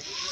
you